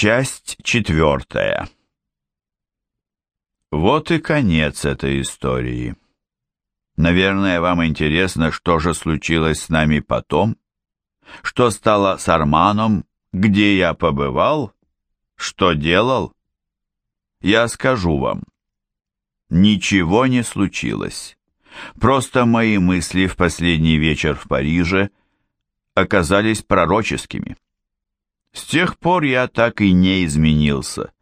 Часть четвертая. Вот и конец этой истории. Наверное, вам интересно, что же случилось с нами потом? Что стало с Арманом? Где я побывал? Что делал? Я скажу вам. Ничего не случилось. Просто мои мысли в последний вечер в Париже оказались пророческими. С тех пор я так и не изменился.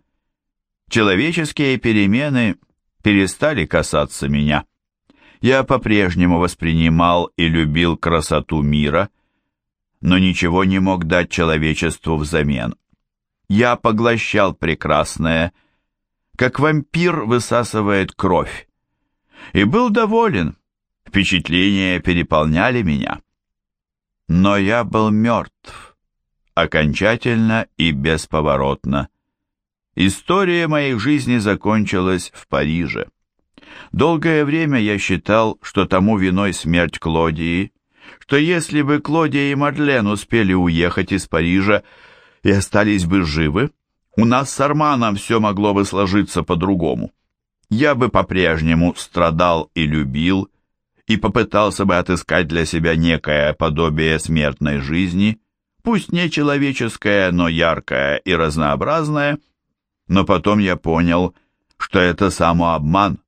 Человеческие перемены перестали касаться меня. Я по-прежнему воспринимал и любил красоту мира, но ничего не мог дать человечеству взамен. Я поглощал прекрасное, как вампир высасывает кровь, и был доволен, впечатления переполняли меня. Но я был мертв окончательно и бесповоротно. История моей жизни закончилась в Париже. Долгое время я считал, что тому виной смерть Клодии, что если бы Клодия и Мадлен успели уехать из Парижа и остались бы живы, у нас с Арманом все могло бы сложиться по-другому. Я бы по-прежнему страдал и любил, и попытался бы отыскать для себя некое подобие смертной жизни, пусть не человеческое, но яркое и разнообразное, но потом я понял, что это самообман.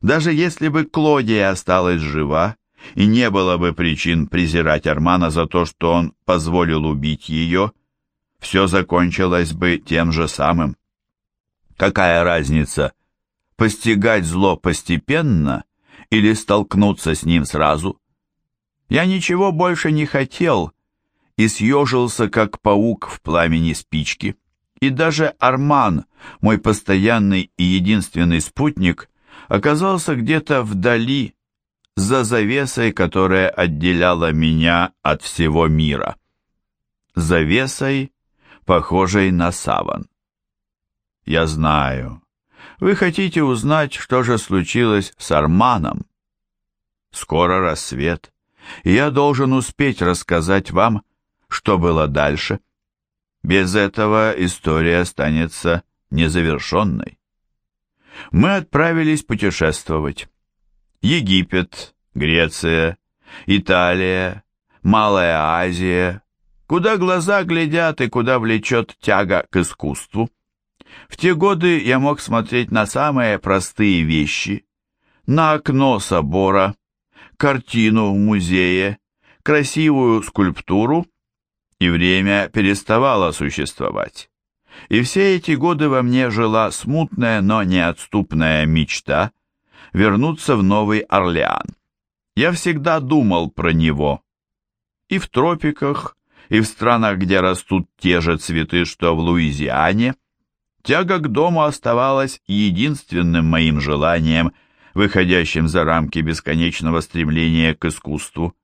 Даже если бы Клодия осталась жива, и не было бы причин презирать Армана за то, что он позволил убить ее, все закончилось бы тем же самым. Какая разница, постигать зло постепенно или столкнуться с ним сразу? Я ничего больше не хотел, и съежился, как паук в пламени спички. И даже Арман, мой постоянный и единственный спутник, оказался где-то вдали, за завесой, которая отделяла меня от всего мира. Завесой, похожей на саван. Я знаю. Вы хотите узнать, что же случилось с Арманом? Скоро рассвет, и я должен успеть рассказать вам, что было дальше? Без этого история останется незавершенной. Мы отправились путешествовать. Египет, Греция, Италия, Малая Азия, куда глаза глядят и куда влечет тяга к искусству. В те годы я мог смотреть на самые простые вещи, на окно собора, картину в музее, красивую скульптуру и время переставало существовать. И все эти годы во мне жила смутная, но неотступная мечта вернуться в Новый Орлеан. Я всегда думал про него. И в тропиках, и в странах, где растут те же цветы, что в Луизиане, тяга к дому оставалась единственным моим желанием, выходящим за рамки бесконечного стремления к искусству.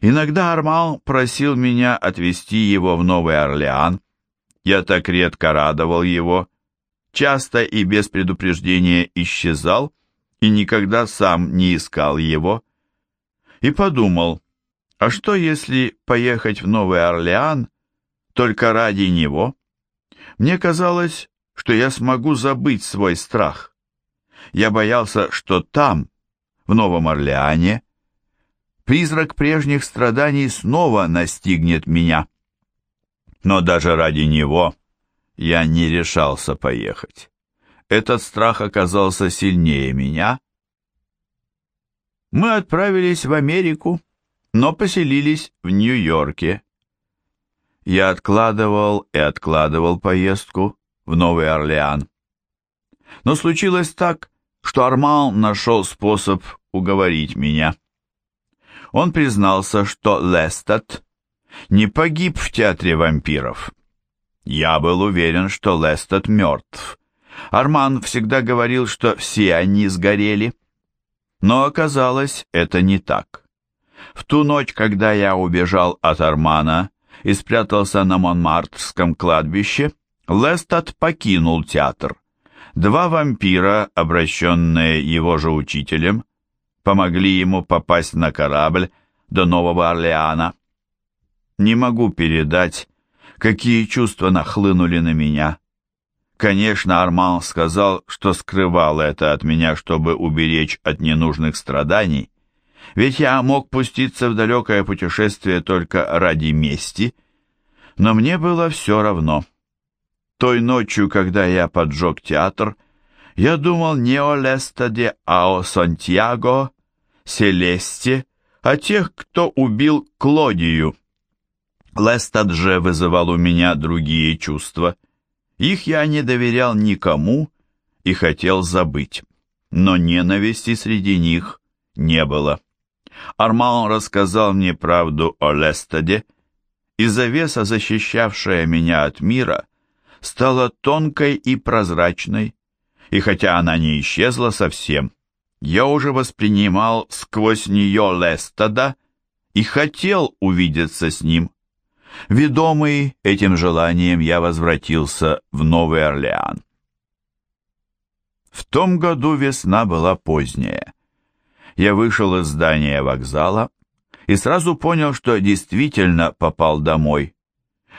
Иногда Армал просил меня отвезти его в Новый Орлеан. Я так редко радовал его, часто и без предупреждения исчезал и никогда сам не искал его. И подумал, а что если поехать в Новый Орлеан только ради него? Мне казалось, что я смогу забыть свой страх. Я боялся, что там, в Новом Орлеане, призрак прежних страданий снова настигнет меня. Но даже ради него я не решался поехать. Этот страх оказался сильнее меня. Мы отправились в Америку, но поселились в Нью-Йорке. Я откладывал и откладывал поездку в Новый Орлеан. Но случилось так, что Арман нашел способ уговорить меня. Он признался, что Лестед не погиб в театре вампиров. Я был уверен, что Лестед мертв. Арман всегда говорил, что все они сгорели. Но оказалось, это не так. В ту ночь, когда я убежал от Армана и спрятался на Монмартрском кладбище, Лестед покинул театр. Два вампира, обращенные его же учителем, помогли ему попасть на корабль до Нового Орлеана. Не могу передать, какие чувства нахлынули на меня. Конечно, Арман сказал, что скрывал это от меня, чтобы уберечь от ненужных страданий, ведь я мог пуститься в далекое путешествие только ради мести, но мне было все равно. Той ночью, когда я поджег театр, я думал не о Лестаде, а о Сантьяго, Селесте, о тех, кто убил Клодию. Лестад же вызывал у меня другие чувства. Их я не доверял никому и хотел забыть. Но ненависти среди них не было. Арман рассказал мне правду о Лестаде, и завеса, защищавшая меня от мира, стала тонкой и прозрачной, и хотя она не исчезла совсем, я уже воспринимал сквозь нее Лестада и хотел увидеться с ним. Ведомый этим желанием я возвратился в Новый Орлеан. В том году весна была поздняя. Я вышел из здания вокзала и сразу понял, что действительно попал домой.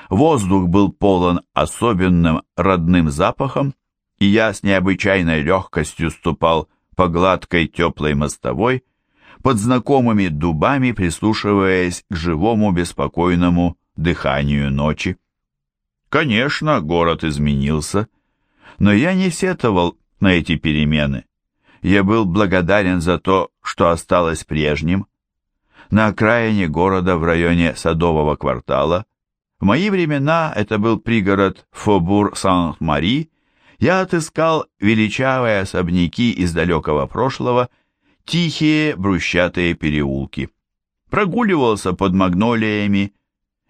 Воздух был полон особенным родным запахом, и я с необычайной легкостью ступал по гладкой теплой мостовой, под знакомыми дубами прислушиваясь к живому беспокойному дыханию ночи. Конечно, город изменился, но я не сетовал на эти перемены. Я был благодарен за то, что осталось прежним. На окраине города в районе Садового квартала, в мои времена это был пригород Фобур-Сан-Мари, я отыскал величавые особняки из далекого прошлого, тихие брусчатые переулки. Прогуливался под магнолиями,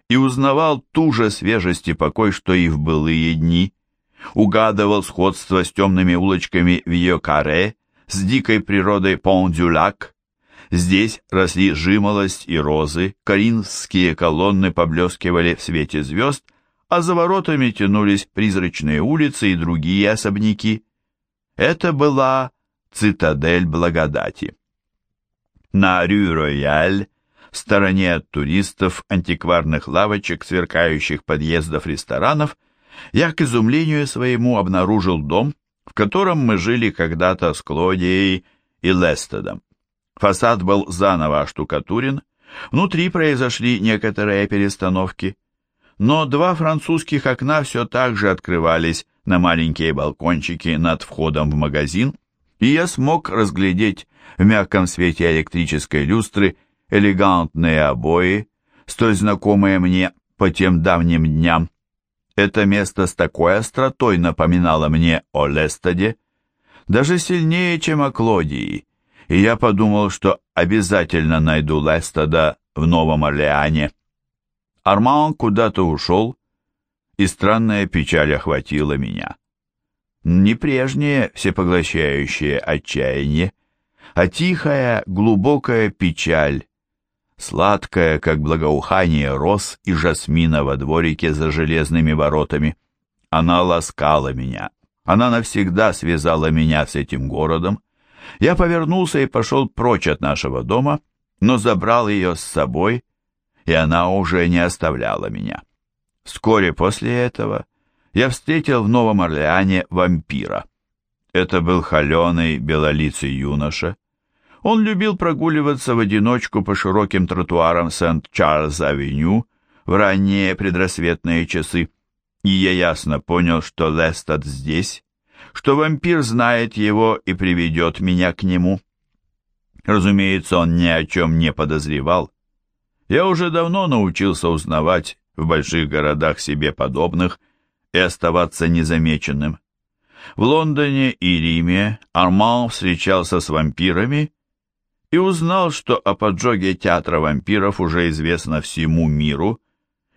и узнавал ту же свежесть и покой, что и в былые дни. Угадывал сходство с темными улочками Виокаре, с дикой природой Пон-Дюлак. Здесь росли жимолость и розы, коринфские колонны поблескивали в свете звезд, а за воротами тянулись призрачные улицы и другие особняки. Это была цитадель благодати. На Рю-Рояль в стороне от туристов, антикварных лавочек, сверкающих подъездов ресторанов, я к изумлению своему обнаружил дом, в котором мы жили когда-то с Клодией и Лестедом. Фасад был заново оштукатурен, внутри произошли некоторые перестановки, но два французских окна все так же открывались на маленькие балкончики над входом в магазин, и я смог разглядеть в мягком свете электрической люстры элегантные обои, столь знакомые мне по тем давним дням. Это место с такой остротой напоминало мне о Лестаде, даже сильнее, чем о Клодии, и я подумал, что обязательно найду Лестада в Новом Орлеане. Арман куда-то ушел, и странная печаль охватила меня. Не прежнее всепоглощающее отчаяние, а тихая, глубокая печаль, сладкая, как благоухание роз и жасмина во дворике за железными воротами. Она ласкала меня. Она навсегда связала меня с этим городом. Я повернулся и пошел прочь от нашего дома, но забрал ее с собой, и она уже не оставляла меня. Вскоре после этого я встретил в Новом Орлеане вампира. Это был холеный белолицый юноша, он любил прогуливаться в одиночку по широким тротуарам Сент-Чарльз-авеню в ранние предрассветные часы, и я ясно понял, что Лестад здесь, что вампир знает его и приведет меня к нему. Разумеется, он ни о чем не подозревал. Я уже давно научился узнавать в больших городах себе подобных и оставаться незамеченным. В Лондоне и Риме Арман встречался с вампирами и узнал, что о поджоге театра вампиров уже известно всему миру,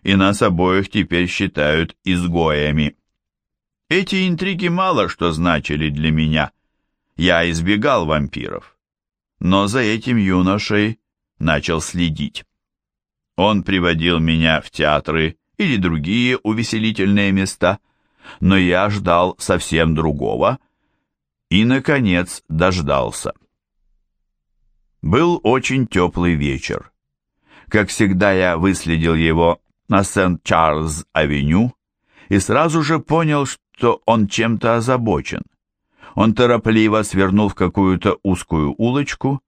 и нас обоих теперь считают изгоями. Эти интриги мало что значили для меня. Я избегал вампиров. Но за этим юношей начал следить. Он приводил меня в театры или другие увеселительные места, но я ждал совсем другого и, наконец, дождался. Был очень теплый вечер. Как всегда, я выследил его на Сент-Чарльз-авеню и сразу же понял, что он чем-то озабочен. Он торопливо свернул в какую-то узкую улочку,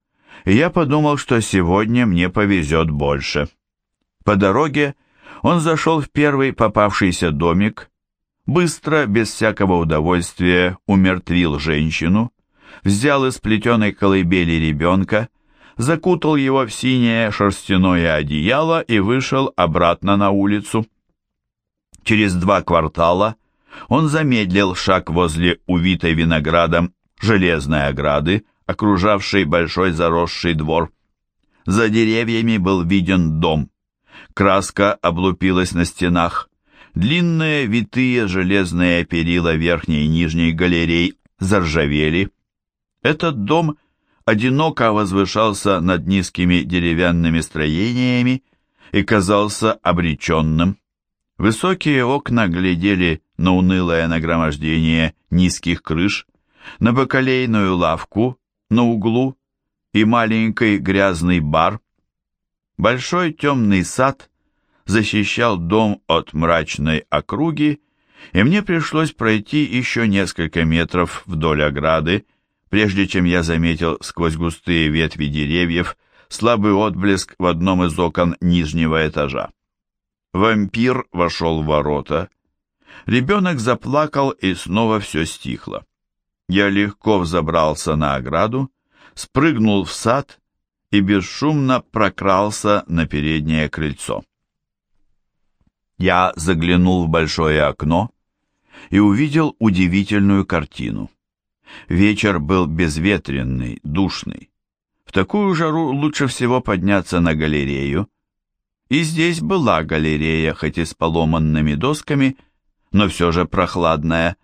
и я подумал, что сегодня мне повезет больше. По дороге он зашел в первый попавшийся домик, быстро, без всякого удовольствия, умертвил женщину, взял из плетеной колыбели ребенка, закутал его в синее шерстяное одеяло и вышел обратно на улицу. Через два квартала он замедлил шаг возле увитой виноградом железной ограды, окружавшей большой заросший двор. За деревьями был виден дом. Краска облупилась на стенах. Длинные витые железные перила верхней и нижней галерей заржавели. Этот дом одиноко возвышался над низкими деревянными строениями и казался обреченным. Высокие окна глядели на унылое нагромождение низких крыш, на бакалейную лавку на углу и маленький грязный бар. Большой темный сад защищал дом от мрачной округи, и мне пришлось пройти еще несколько метров вдоль ограды, прежде чем я заметил сквозь густые ветви деревьев слабый отблеск в одном из окон нижнего этажа. Вампир вошел в ворота. Ребенок заплакал, и снова все стихло. Я легко взобрался на ограду, спрыгнул в сад и бесшумно прокрался на переднее крыльцо. Я заглянул в большое окно и увидел удивительную картину. Вечер был безветренный, душный. В такую жару лучше всего подняться на галерею. И здесь была галерея, хоть и с поломанными досками, но все же прохладная.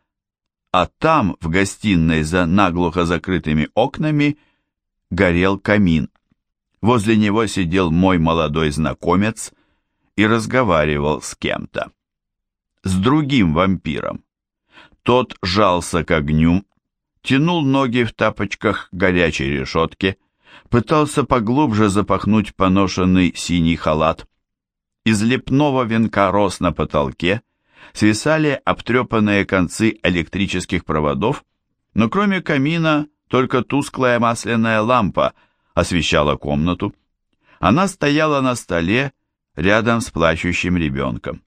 А там, в гостиной за наглухо закрытыми окнами, горел камин. Возле него сидел мой молодой знакомец и разговаривал с кем-то. С другим вампиром. Тот жался к огню, тянул ноги в тапочках горячей решетки, пытался поглубже запахнуть поношенный синий халат. Из лепного венка рос на потолке, свисали обтрепанные концы электрических проводов, но кроме камина только тусклая масляная лампа освещала комнату. Она стояла на столе рядом с плачущим ребенком.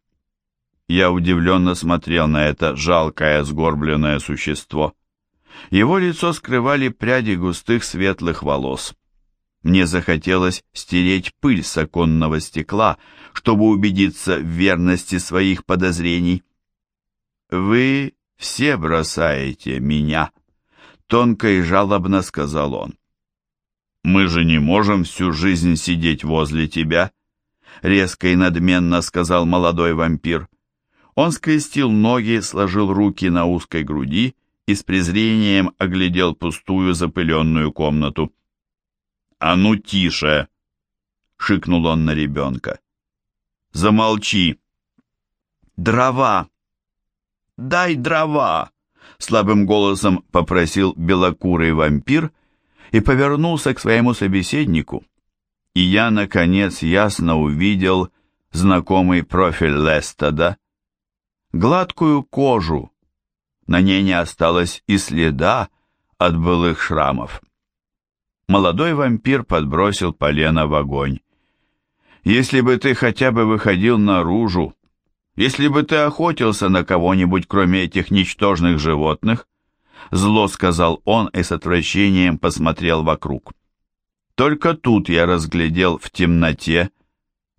Я удивленно смотрел на это жалкое сгорбленное существо. Его лицо скрывали пряди густых светлых волос. Мне захотелось стереть пыль с оконного стекла, чтобы убедиться в верности своих подозрений. «Вы все бросаете меня», — тонко и жалобно сказал он. «Мы же не можем всю жизнь сидеть возле тебя», — резко и надменно сказал молодой вампир. Он скрестил ноги, сложил руки на узкой груди и с презрением оглядел пустую запыленную комнату. «А ну тише!» — шикнул он на ребенка. «Замолчи!» «Дрова! Дай дрова!» — слабым голосом попросил белокурый вампир и повернулся к своему собеседнику. И я, наконец, ясно увидел знакомый профиль Лестада, гладкую кожу, на ней не осталось и следа от былых шрамов. Молодой вампир подбросил полено в огонь. «Если бы ты хотя бы выходил наружу, если бы ты охотился на кого-нибудь, кроме этих ничтожных животных, зло сказал он и с отвращением посмотрел вокруг. Только тут я разглядел в темноте,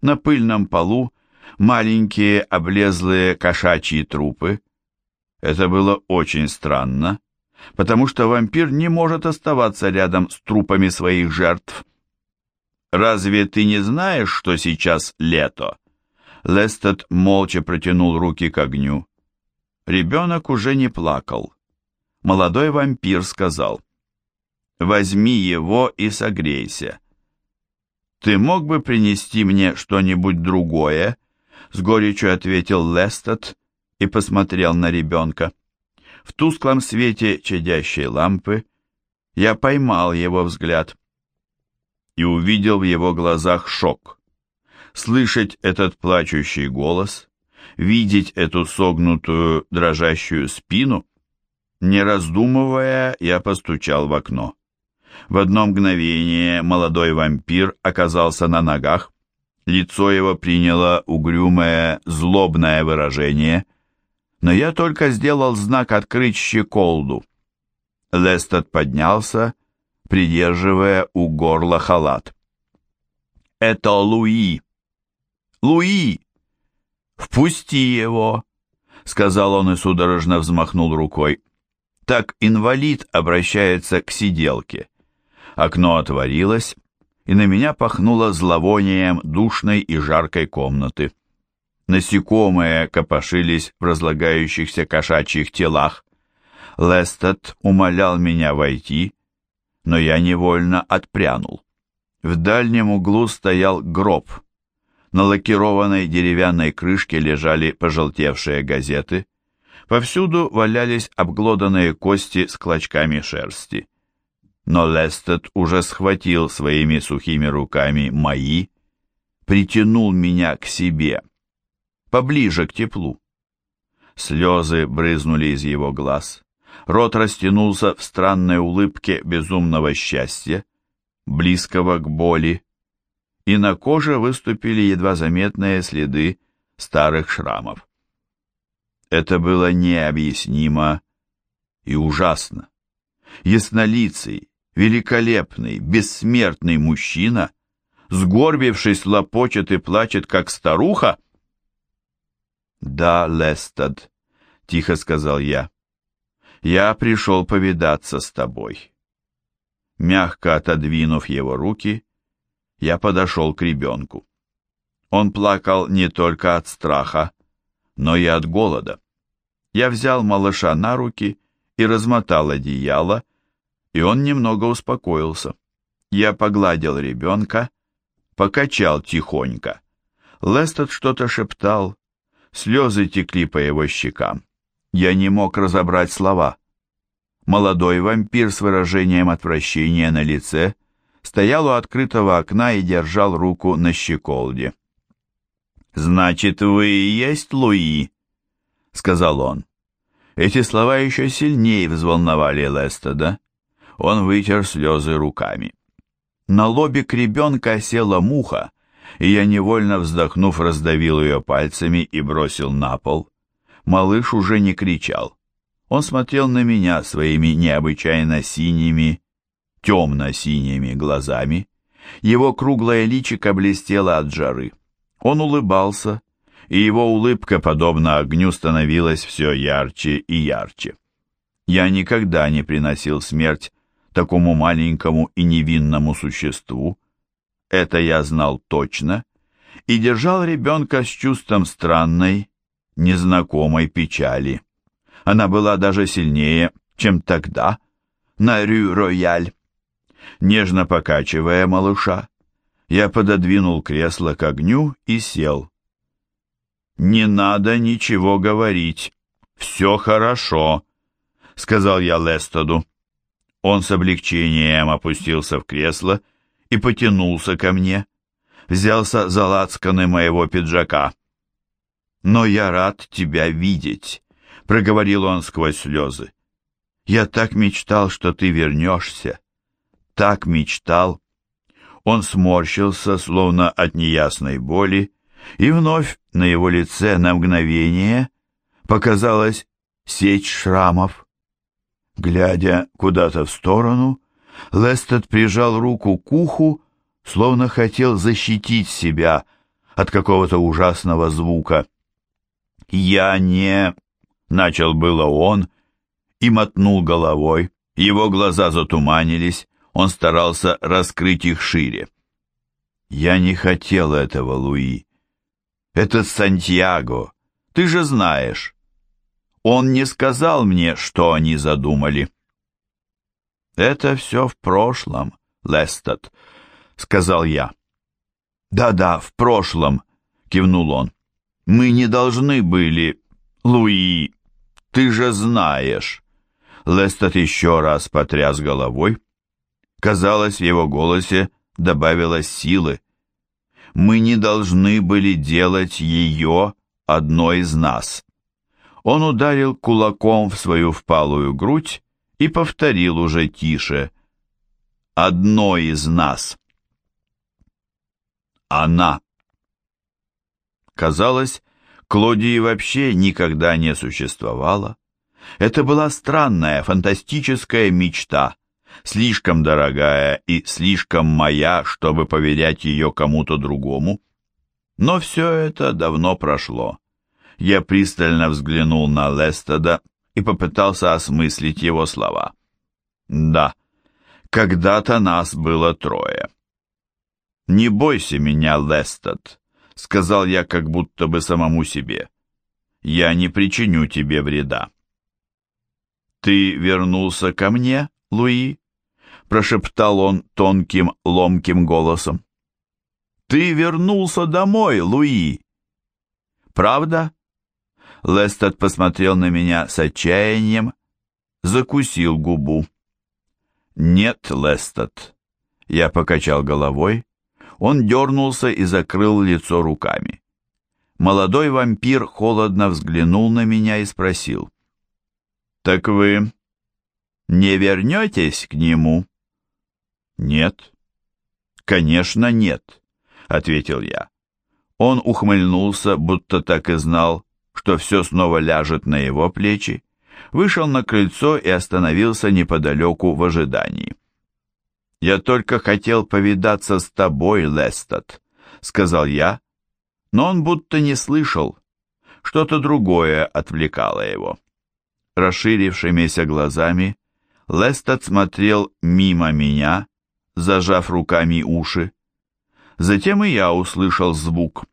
на пыльном полу, маленькие облезлые кошачьи трупы, это было очень странно, потому что вампир не может оставаться рядом с трупами своих жертв. «Разве ты не знаешь, что сейчас лето?» Лестед молча протянул руки к огню. Ребенок уже не плакал. Молодой вампир сказал, «Возьми его и согрейся». «Ты мог бы принести мне что-нибудь другое?» С горечью ответил Лестед и посмотрел на ребенка. В тусклом свете чадящей лампы я поймал его взгляд и увидел в его глазах шок. слышать этот плачущий голос, видеть эту согнутую, дрожащую спину. Не раздумывая, я постучал в окно. В одно мгновение молодой вампир оказался на ногах, лицо его приняло угрюмое, злобное выражение, но я только сделал знак открыть щеколду. Лестед поднялся, придерживая у горла халат. «Это Луи!» «Луи! Впусти его!» — сказал он и судорожно взмахнул рукой. Так инвалид обращается к сиделке. Окно отворилось, и на меня пахнуло зловонием душной и жаркой комнаты. Насекомые копошились в разлагающихся кошачьих телах. Лестед умолял меня войти, но я невольно отпрянул. В дальнем углу стоял гроб. На лакированной деревянной крышке лежали пожелтевшие газеты. Повсюду валялись обглоданные кости с клочками шерсти. Но Лестед уже схватил своими сухими руками мои, притянул меня к себе, поближе к теплу. Слезы брызнули из его глаз. Рот растянулся в странной улыбке безумного счастья, близкого к боли, и на коже выступили едва заметные следы старых шрамов. Это было необъяснимо и ужасно. Яснолицый, великолепный, бессмертный мужчина, сгорбившись, лопочет и плачет, как старуха. «Да, Лестад», — тихо сказал я, я пришел повидаться с тобой». Мягко отодвинув его руки, я подошел к ребенку. Он плакал не только от страха, но и от голода. Я взял малыша на руки и размотал одеяло, и он немного успокоился. Я погладил ребенка, покачал тихонько. Лестед что-то шептал, слезы текли по его щекам. Я не мог разобрать слова. Молодой вампир с выражением отвращения на лице стоял у открытого окна и держал руку на щеколде. «Значит, вы и есть Луи?» — сказал он. Эти слова еще сильнее взволновали Лестеда. Он вытер слезы руками. На лобик ребенка села муха, и я, невольно вздохнув, раздавил ее пальцами и бросил на пол. Малыш уже не кричал. Он смотрел на меня своими необычайно синими, темно-синими глазами. Его круглое личико блестело от жары. Он улыбался, и его улыбка, подобно огню, становилась все ярче и ярче. Я никогда не приносил смерть такому маленькому и невинному существу, это я знал точно, и держал ребенка с чувством странной, незнакомой печали. Она была даже сильнее, чем тогда, на Рю-Рояль. Нежно покачивая малыша, я пододвинул кресло к огню и сел. «Не надо ничего говорить. Все хорошо», — сказал я Лестоду. Он с облегчением опустился в кресло и потянулся ко мне, взялся за лацканы моего пиджака. «Но я рад тебя видеть», — проговорил он сквозь слезы. «Я так мечтал, что ты вернешься. Так мечтал». Он сморщился, словно от неясной боли, и вновь на его лице на мгновение показалась сеть шрамов. Глядя куда-то в сторону, Лестед прижал руку к уху, словно хотел защитить себя от какого-то ужасного звука. «Я не...» — начал было он и мотнул головой. Его глаза затуманились, он старался раскрыть их шире. «Я не хотел этого, Луи. Это Сантьяго, ты же знаешь. Он не сказал мне, что они задумали». «Это все в прошлом, Лестед», — сказал я. «Да-да, в прошлом», — кивнул он. Мы не должны были... Луи, ты же знаешь. Лестед еще раз потряс головой. Казалось, в его голосе добавилось силы. Мы не должны были делать ее одной из нас. Он ударил кулаком в свою впалую грудь и повторил уже тише. «Одной из нас». Она. Казалось, Клодии вообще никогда не существовало. Это была странная, фантастическая мечта, слишком дорогая и слишком моя, чтобы поверять ее кому-то другому. Но все это давно прошло. Я пристально взглянул на Лестеда и попытался осмыслить его слова. Да, когда-то нас было трое. «Не бойся меня, Лестед», — сказал я как будто бы самому себе. «Я не причиню тебе вреда». «Ты вернулся ко мне, Луи?» — прошептал он тонким, ломким голосом. «Ты вернулся домой, Луи!» «Правда?» Лестед посмотрел на меня с отчаянием, закусил губу. «Нет, Лестед». Я покачал головой. Он дернулся и закрыл лицо руками. Молодой вампир холодно взглянул на меня и спросил. «Так вы не вернетесь к нему?» «Нет». «Конечно, нет», — ответил я. Он ухмыльнулся, будто так и знал, что все снова ляжет на его плечи, вышел на крыльцо и остановился неподалеку в ожидании. «Я только хотел повидаться с тобой, Лестад», — сказал я, но он будто не слышал. Что-то другое отвлекало его. Расширившимися глазами Лестад смотрел мимо меня, зажав руками уши. Затем и я услышал звук.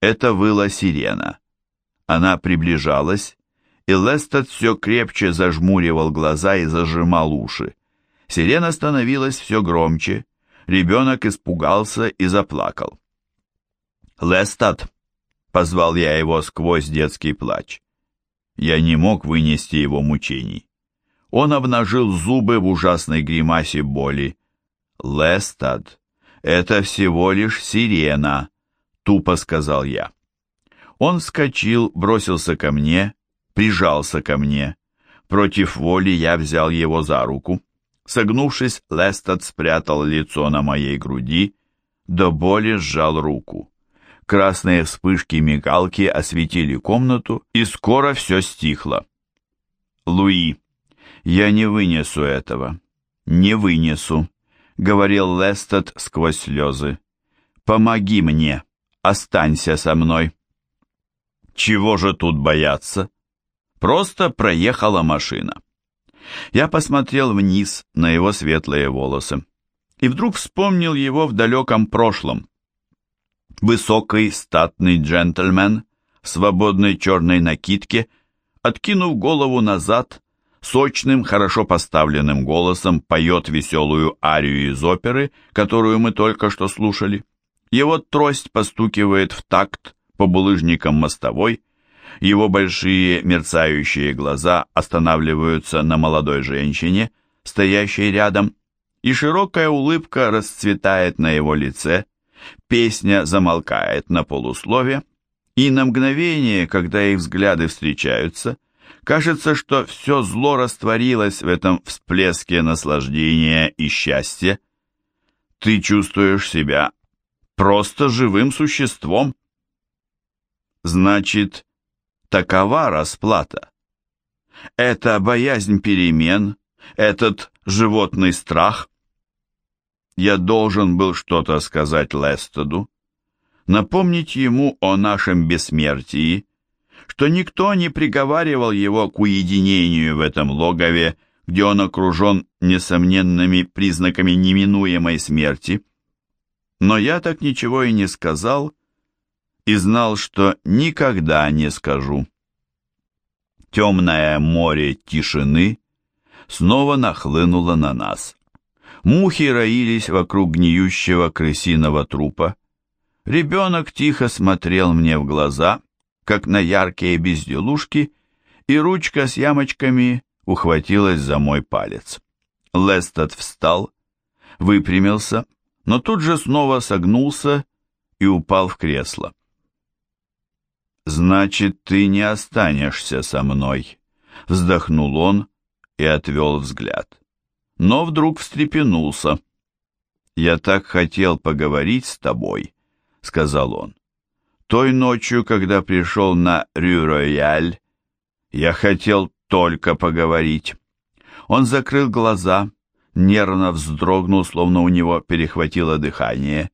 Это выла сирена. Она приближалась, и Лестед все крепче зажмуривал глаза и зажимал уши. Сирена становилась все громче, ребенок испугался и заплакал. «Лестад!» — позвал я его сквозь детский плач. Я не мог вынести его мучений. Он обнажил зубы в ужасной гримасе боли. «Лестад, это всего лишь сирена», — тупо сказал я. Он вскочил, бросился ко мне, прижался ко мне. Против воли я взял его за руку. Согнувшись, Лестед спрятал лицо на моей груди, до боли сжал руку. Красные вспышки мигалки осветили комнату, и скоро все стихло. «Луи, я не вынесу этого. Не вынесу», — говорил Лестед сквозь слезы. «Помоги мне, останься со мной». Чего же тут бояться? Просто проехала машина. Я посмотрел вниз на его светлые волосы и вдруг вспомнил его в далеком прошлом. Высокий, статный джентльмен в свободной черной накидке, откинув голову назад, сочным, хорошо поставленным голосом поет веселую арию из оперы, которую мы только что слушали. Его трость постукивает в такт, по булыжникам мостовой, его большие мерцающие глаза останавливаются на молодой женщине, стоящей рядом, и широкая улыбка расцветает на его лице, песня замолкает на полуслове, и на мгновение, когда их взгляды встречаются, кажется, что все зло растворилось в этом всплеске наслаждения и счастья. Ты чувствуешь себя просто живым существом, Значит, такова расплата. Это боязнь перемен, этот животный страх. Я должен был что-то сказать Лестоду, напомнить ему о нашем бессмертии, что никто не приговаривал его к уединению в этом логове, где он окружен несомненными признаками неминуемой смерти. Но я так ничего и не сказал, и знал, что никогда не скажу. Темное море тишины снова нахлынуло на нас. Мухи роились вокруг гниющего крысиного трупа. Ребенок тихо смотрел мне в глаза, как на яркие безделушки, и ручка с ямочками ухватилась за мой палец. Лестед встал, выпрямился, но тут же снова согнулся и упал в кресло. «Значит, ты не останешься со мной», — вздохнул он и отвел взгляд. Но вдруг встрепенулся. «Я так хотел поговорить с тобой», — сказал он. «Той ночью, когда пришел на Рю-Рояль, я хотел только поговорить». Он закрыл глаза, нервно вздрогнул, словно у него перехватило дыхание,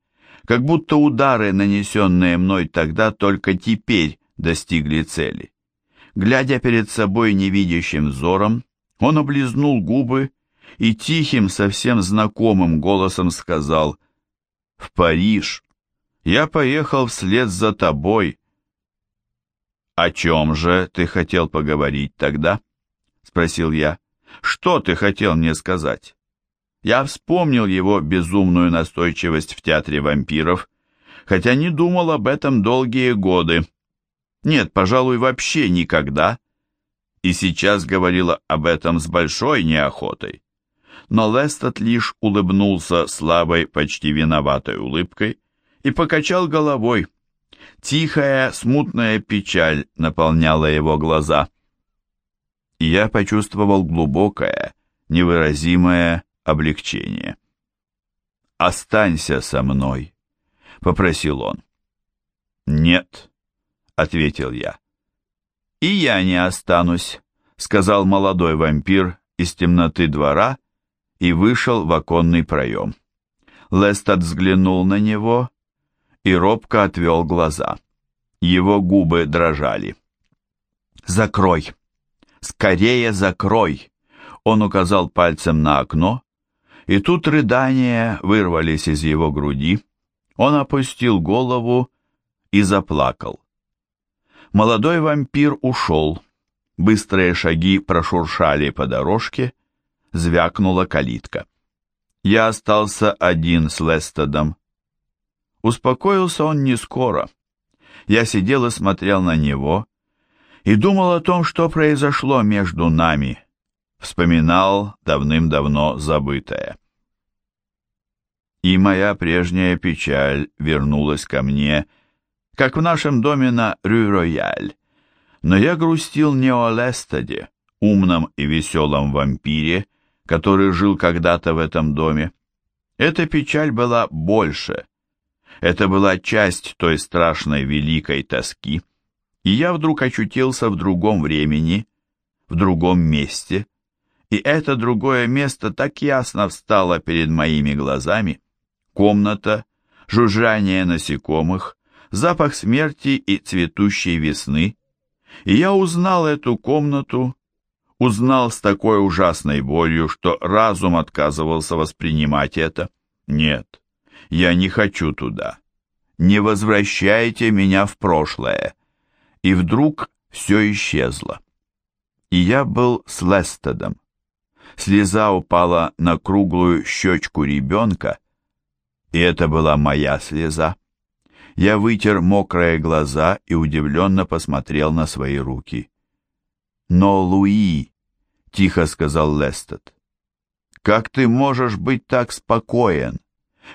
как будто удары, нанесенные мной тогда, только теперь достигли цели. Глядя перед собой невидящим взором, он облизнул губы и тихим, совсем знакомым голосом сказал «В Париж! Я поехал вслед за тобой!» «О чем же ты хотел поговорить тогда?» — спросил я. «Что ты хотел мне сказать?» Я вспомнил его безумную настойчивость в театре вампиров, хотя не думал об этом долгие годы. Нет, пожалуй, вообще никогда. И сейчас говорила об этом с большой неохотой. Но Лестед лишь улыбнулся слабой, почти виноватой улыбкой и покачал головой. Тихая, смутная печаль наполняла его глаза. И я почувствовал глубокое, невыразимое облегчение. «Останься со мной», — попросил он. «Нет», — ответил я. «И я не останусь», — сказал молодой вампир из темноты двора и вышел в оконный проем. Лестед взглянул на него и робко отвел глаза. Его губы дрожали. «Закрой! Скорее закрой!» Он указал пальцем на окно, и тут рыдания вырвались из его груди. Он опустил голову и заплакал. Молодой вампир ушел. Быстрые шаги прошуршали по дорожке, звякнула калитка. Я остался один с Лестедом. Успокоился он не скоро. Я сидел и смотрел на него и думал о том, что произошло между нами — вспоминал давным-давно забытое. И моя прежняя печаль вернулась ко мне, как в нашем доме на Рю-Рояль. Но я грустил не о Лестеде, умном и веселом вампире, который жил когда-то в этом доме. Эта печаль была больше. Это была часть той страшной великой тоски. И я вдруг очутился в другом времени, в другом месте, и это другое место так ясно встало перед моими глазами. Комната, жужжание насекомых, запах смерти и цветущей весны. И я узнал эту комнату, узнал с такой ужасной болью, что разум отказывался воспринимать это. Нет, я не хочу туда. Не возвращайте меня в прошлое. И вдруг все исчезло. И я был с Лестедом. Слеза упала на круглую щечку ребенка, и это была моя слеза. Я вытер мокрые глаза и удивленно посмотрел на свои руки. «Но, Луи!» — тихо сказал Лестед. «Как ты можешь быть так спокоен?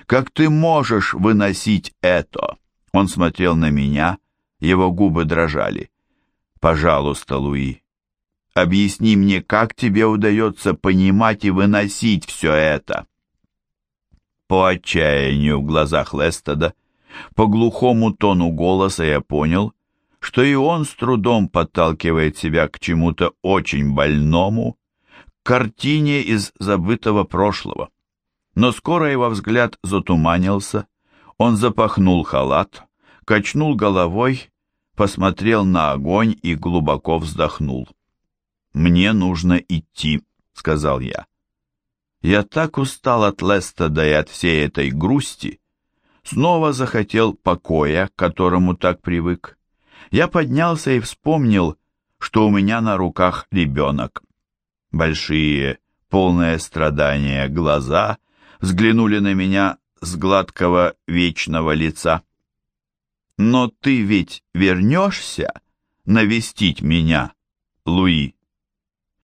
Как ты можешь выносить это?» Он смотрел на меня, его губы дрожали. «Пожалуйста, Луи, Объясни мне, как тебе удается понимать и выносить все это?» По отчаянию в глазах Лестеда, по глухому тону голоса я понял, что и он с трудом подталкивает себя к чему-то очень больному, к картине из забытого прошлого. Но скоро его взгляд затуманился, он запахнул халат, качнул головой, посмотрел на огонь и глубоко вздохнул. «Мне нужно идти», — сказал я. Я так устал от Лестеда и от всей этой грусти. Снова захотел покоя, к которому так привык. Я поднялся и вспомнил, что у меня на руках ребенок. Большие, полные страдания глаза взглянули на меня с гладкого вечного лица. «Но ты ведь вернешься навестить меня, Луи?»